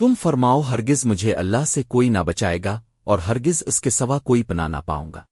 تم فرماؤ ہرگز مجھے اللہ سے کوئی نہ بچائے گا اور ہرگز اس کے سوا کوئی پنا نہ پاؤں گا۔